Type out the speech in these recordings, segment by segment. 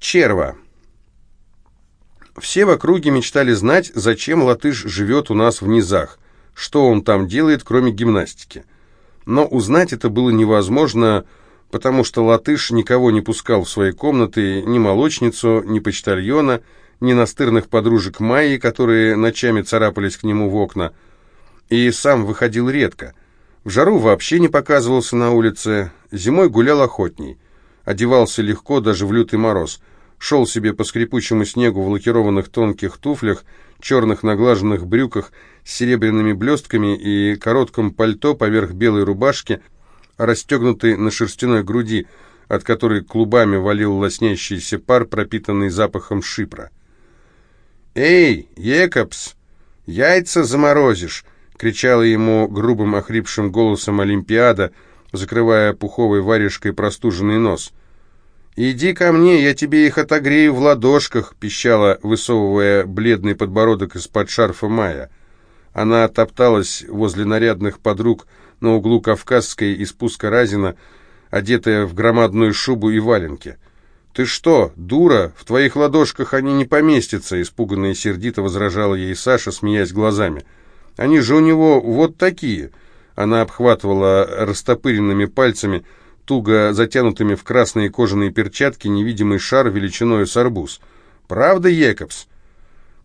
Черва. Все в округе мечтали знать, зачем латыш живет у нас в низах, что он там делает, кроме гимнастики. Но узнать это было невозможно, потому что латыш никого не пускал в свои комнаты, ни молочницу, ни почтальона, ни настырных подружек Майи, которые ночами царапались к нему в окна, и сам выходил редко. В жару вообще не показывался на улице, зимой гулял охотней, одевался легко даже в лютый мороз, шел себе по скрипучему снегу в лакированных тонких туфлях, черных наглаженных брюках с серебряными блестками и коротком пальто поверх белой рубашки, расстегнутой на шерстяной груди, от которой клубами валил лоснящийся пар, пропитанный запахом шипра. «Эй, Екобс, яйца заморозишь!» — кричала ему грубым охрипшим голосом Олимпиада, закрывая пуховой варежкой простуженный нос. «Иди ко мне, я тебе их отогрею в ладошках», — пищала, высовывая бледный подбородок из-под шарфа Майя. Она топталась возле нарядных подруг на углу Кавказской и спуска Разина, одетая в громадную шубу и валенки. «Ты что, дура? В твоих ладошках они не поместятся!» Испуганно и сердито возражала ей Саша, смеясь глазами. «Они же у него вот такие!» Она обхватывала растопыренными пальцами, туго затянутыми в красные кожаные перчатки, невидимый шар величиной с арбуз. «Правда, Екобс?»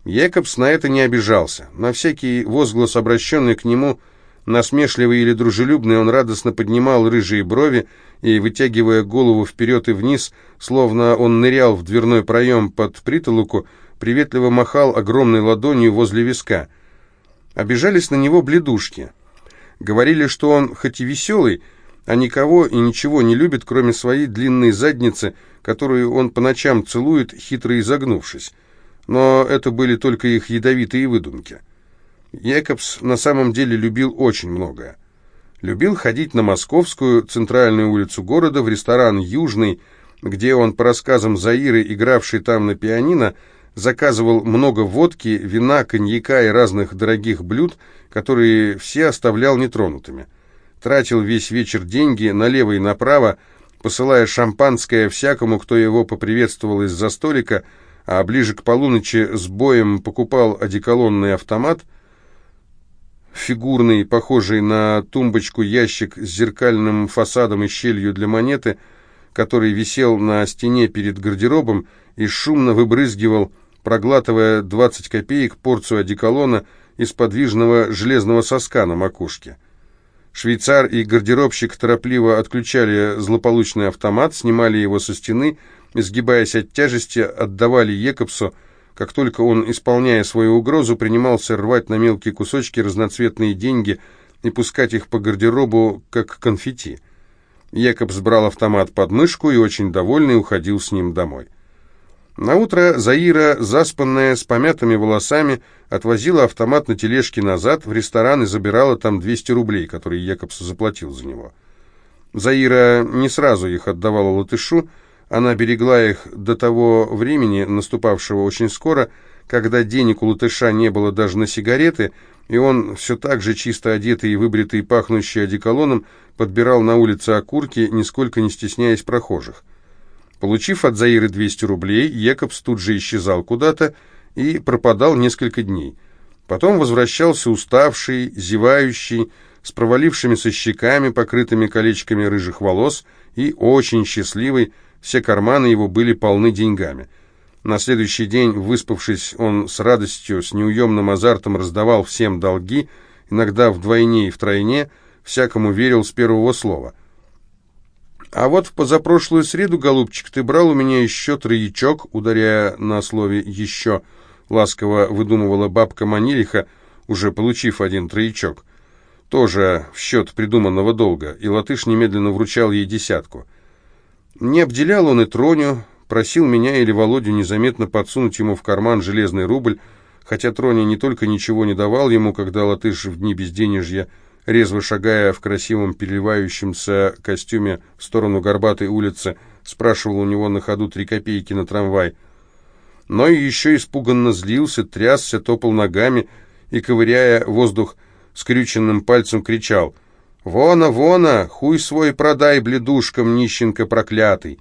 Екобс на это не обижался. На всякий возглас, обращенный к нему, насмешливый или дружелюбный, он радостно поднимал рыжие брови и, вытягивая голову вперед и вниз, словно он нырял в дверной проем под притолоку, приветливо махал огромной ладонью возле виска. Обижались на него бледушки. Говорили, что он хоть и веселый, а никого и ничего не любит, кроме своей длинной задницы, которую он по ночам целует, хитро изогнувшись. Но это были только их ядовитые выдумки. Якобс на самом деле любил очень многое. Любил ходить на Московскую, центральную улицу города, в ресторан «Южный», где он, по рассказам Заиры, игравший там на пианино, заказывал много водки, вина, коньяка и разных дорогих блюд, которые все оставлял нетронутыми. Тратил весь вечер деньги налево и направо, посылая шампанское всякому, кто его поприветствовал из-за столика, а ближе к полуночи с боем покупал одеколонный автомат – фигурный, похожий на тумбочку ящик с зеркальным фасадом и щелью для монеты, который висел на стене перед гардеробом и шумно выбрызгивал, проглатывая 20 копеек порцию одеколона из подвижного железного соска на макушке. Швейцар и гардеробщик торопливо отключали злополучный автомат, снимали его со стены, изгибаясь от тяжести, отдавали Екобсу, как только он, исполняя свою угрозу, принимался рвать на мелкие кусочки разноцветные деньги и пускать их по гардеробу, как конфетти. Якоб сбрал автомат под мышку и, очень довольный, уходил с ним домой. Наутро Заира, заспанная, с помятыми волосами, отвозила автомат на тележке назад в ресторан и забирала там 200 рублей, которые Якобс заплатил за него. Заира не сразу их отдавала латышу, она берегла их до того времени, наступавшего очень скоро, когда денег у латыша не было даже на сигареты, и он, все так же чисто одетый и выбритый, пахнущий одеколоном, подбирал на улице окурки, нисколько не стесняясь прохожих. Получив от Заиры 200 рублей, Екобс тут же исчезал куда-то и пропадал несколько дней. Потом возвращался уставший, зевающий, с провалившимися щеками, покрытыми колечками рыжих волос, и очень счастливый, все карманы его были полны деньгами. На следующий день, выспавшись, он с радостью, с неуемным азартом раздавал всем долги, иногда вдвойне и втройне, всякому верил с первого слова. «А вот в позапрошлую среду, голубчик, ты брал у меня еще троячок», ударяя на слове «еще», ласково выдумывала бабка Манилиха, уже получив один троячок. Тоже в счет придуманного долга, и латыш немедленно вручал ей десятку. Не обделял он и Троню, просил меня или Володю незаметно подсунуть ему в карман железный рубль, хотя Троня не только ничего не давал ему, когда латыш в дни безденежья, резво шагая в красивом переливающемся костюме в сторону Горбатой улицы, спрашивал у него на ходу три копейки на трамвай. Но еще испуганно злился, трясся, топал ногами и, ковыряя воздух скрюченным пальцем, кричал — «Вона, вона, хуй свой продай бледушкам, нищенка проклятый!»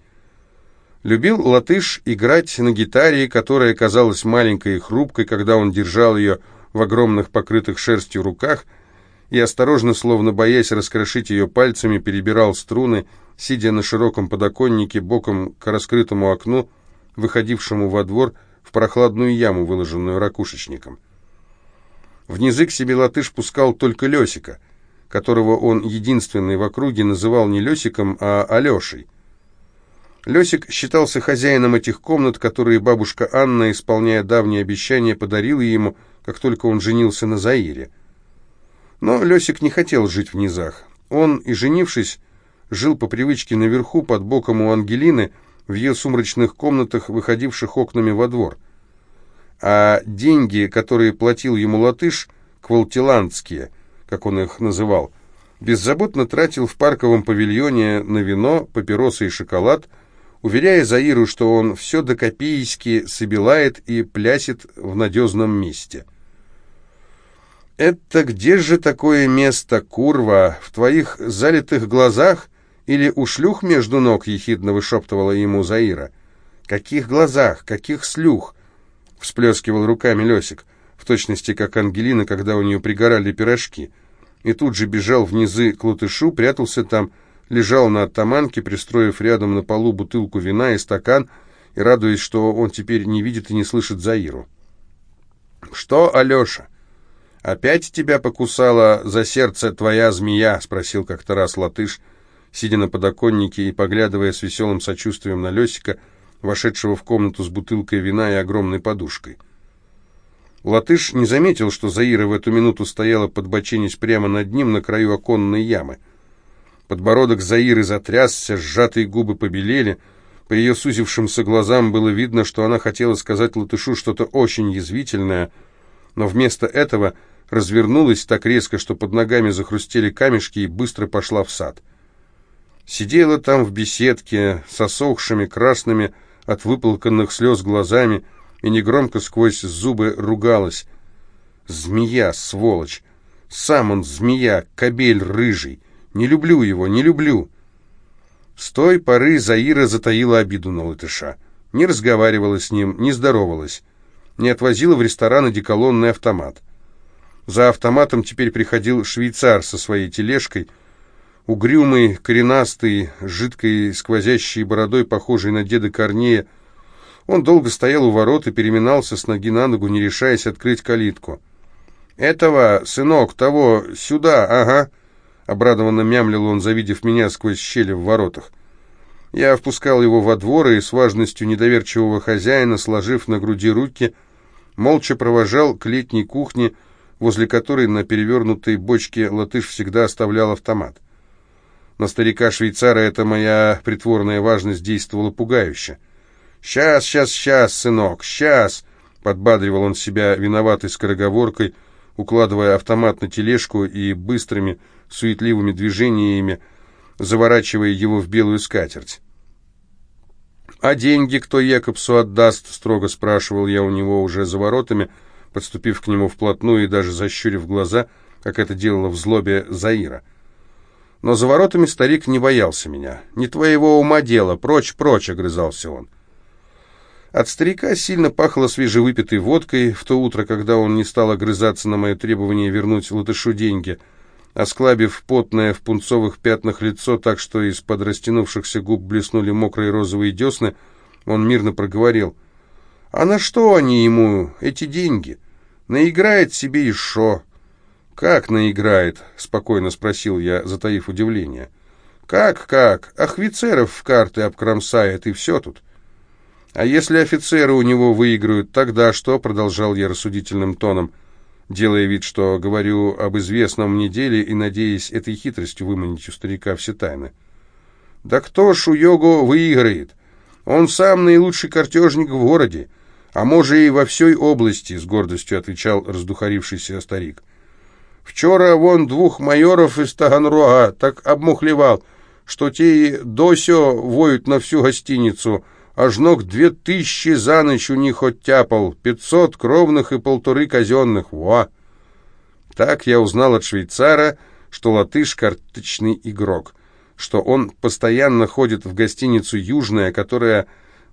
Любил латыш играть на гитаре, которая казалась маленькой и хрупкой, когда он держал ее в огромных покрытых шерстью руках и, осторожно, словно боясь раскрошить ее пальцами, перебирал струны, сидя на широком подоконнике боком к раскрытому окну, выходившему во двор в прохладную яму, выложенную ракушечником. Внизы к себе латыш пускал только Лесика, которого он единственный в округе называл не Лесиком, а Алешей. Лесик считался хозяином этих комнат, которые бабушка Анна, исполняя давние обещания, подарила ему, как только он женился на Заире. Но Лесик не хотел жить в низах. Он, и женившись, жил по привычке наверху, под боком у Ангелины, в ее сумрачных комнатах, выходивших окнами во двор. А деньги, которые платил ему латыш, квалтиландские, как он их называл, беззаботно тратил в парковом павильоне на вино, папиросы и шоколад – уверяя Заиру, что он все до копеечки собилает и плясит в надежном месте. «Это где же такое место, курва? В твоих залитых глазах или у шлюх между ног?» — ехидно вышептывала ему Заира. «Каких глазах? Каких слюх?» — всплескивал руками Лесик, в точности как Ангелина, когда у нее пригорали пирожки. И тут же бежал внизы к латышу, прятался там — лежал на оттаманке, пристроив рядом на полу бутылку вина и стакан, и радуясь, что он теперь не видит и не слышит Заиру. «Что, Алеша, опять тебя покусала за сердце твоя змея?» — спросил как-то раз латыш, сидя на подоконнике и поглядывая с веселым сочувствием на Лесика, вошедшего в комнату с бутылкой вина и огромной подушкой. Латыш не заметил, что Заира в эту минуту стояла, подбоченясь прямо над ним на краю оконной ямы — Подбородок Заиры затрясся, сжатые губы побелели. По ее сузившимся глазам было видно, что она хотела сказать латышу что-то очень язвительное, но вместо этого развернулась так резко, что под ногами захрустели камешки и быстро пошла в сад. Сидела там в беседке с осохшими красными от выплаканных слез глазами и негромко сквозь зубы ругалась. «Змея, сволочь! Сам он змея, кобель рыжий!» Не люблю его, не люблю. С той поры Заира затаила обиду на латыша. Не разговаривала с ним, не здоровалась. Не отвозила в ресторан одеколонный автомат. За автоматом теперь приходил швейцар со своей тележкой, угрюмый, коренастый, жидкой сквозящей бородой, похожий на деда Корнея. Он долго стоял у ворот и переминался с ноги на ногу, не решаясь открыть калитку. «Этого, сынок, того, сюда, ага!» Обрадованно мямлил он, завидев меня сквозь щели в воротах. Я впускал его во двор и с важностью недоверчивого хозяина, сложив на груди руки, молча провожал к летней кухне, возле которой на перевернутой бочке латыш всегда оставлял автомат. На старика-швейцара эта моя притворная важность действовала пугающе. «Сейчас, сейчас, сейчас, сынок, сейчас!» — подбадривал он себя виноватой скороговоркой, укладывая автомат на тележку и быстрыми, суетливыми движениями, заворачивая его в белую скатерть. «А деньги кто Якобсу отдаст?» — строго спрашивал я у него уже за воротами, подступив к нему вплотную и даже защурив глаза, как это делала в злобе Заира. Но за воротами старик не боялся меня. «Не твоего ума дело, прочь, прочь!» — огрызался он. От старика сильно пахло свежевыпитой водкой в то утро, когда он не стал огрызаться на мое требование вернуть латышу деньги — Осклабив потное в пунцовых пятнах лицо так, что из-под растянувшихся губ блеснули мокрые розовые десны, он мирно проговорил. «А на что они ему, эти деньги? Наиграет себе шо?» «Как наиграет?» — спокойно спросил я, затаив удивление. «Как, как? Офицеров в карты обкромсает, и все тут». «А если офицеры у него выиграют, тогда что?» — продолжал я рассудительным тоном — делая вид, что говорю об известном мне деле и надеясь этой хитростью выманить у старика все тайны. «Да кто ж у Йогу выиграет? Он сам наилучший картежник в городе, а может и во всей области», — с гордостью отвечал раздухарившийся старик. «Вчера вон двух майоров из Таганрога так обмухлевал, что те и досё воют на всю гостиницу, аж ног две тысячи за ночь у них оттяпал, пятьсот кровных и полторы казенных. Во! Так я узнал от швейцара, что латыш — карточный игрок, что он постоянно ходит в гостиницу «Южная», которая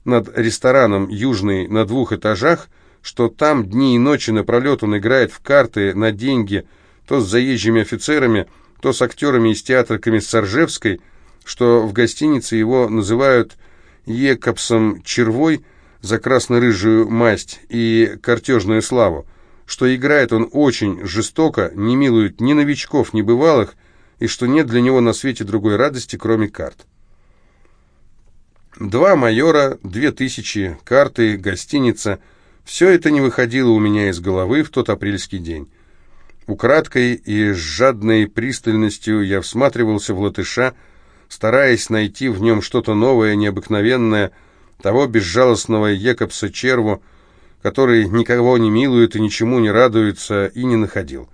над рестораном «Южный» на двух этажах, что там дни и ночи напролет он играет в карты на деньги, то с заезжими офицерами, то с актерами из театра Комиссаржевской, что в гостинице его называют Екапсом Червой за красно-рыжую масть и картежную славу, что играет он очень жестоко, не милует ни новичков, ни бывалых, и что нет для него на свете другой радости, кроме карт. Два майора, две тысячи, карты, гостиница — все это не выходило у меня из головы в тот апрельский день. Украдкой и с жадной пристальностью я всматривался в латыша, стараясь найти в нем что-то новое, необыкновенное, того безжалостного Екобса Черву, который никого не милует и ничему не радуется, и не находил.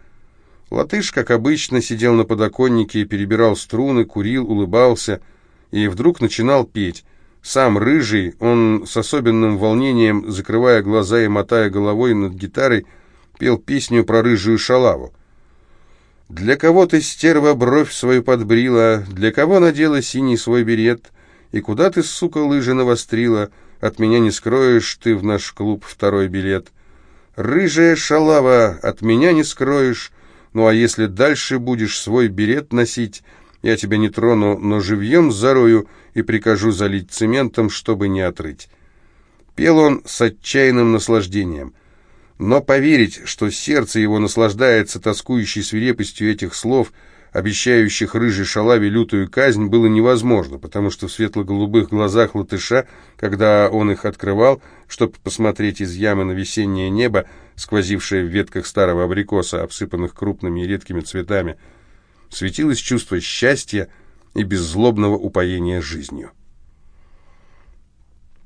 Латыш, как обычно, сидел на подоконнике и перебирал струны, курил, улыбался, и вдруг начинал петь. Сам рыжий, он с особенным волнением, закрывая глаза и мотая головой над гитарой, пел песню про рыжую шалаву. «Для кого ты, стерва, бровь свою подбрила, для кого надела синий свой берет, и куда ты, сука, лыжи навострила, от меня не скроешь ты в наш клуб второй билет. Рыжая шалава, от меня не скроешь, ну а если дальше будешь свой берет носить, я тебя не трону, но живьем зарою и прикажу залить цементом, чтобы не отрыть». Пел он с отчаянным наслаждением — но поверить, что сердце его наслаждается тоскующей свирепостью этих слов, обещающих рыжей шалаве лютую казнь, было невозможно, потому что в светло-голубых глазах латыша, когда он их открывал, чтобы посмотреть из ямы на весеннее небо, сквозившее в ветках старого абрикоса, обсыпанных крупными и редкими цветами, светилось чувство счастья и беззлобного упоения жизнью.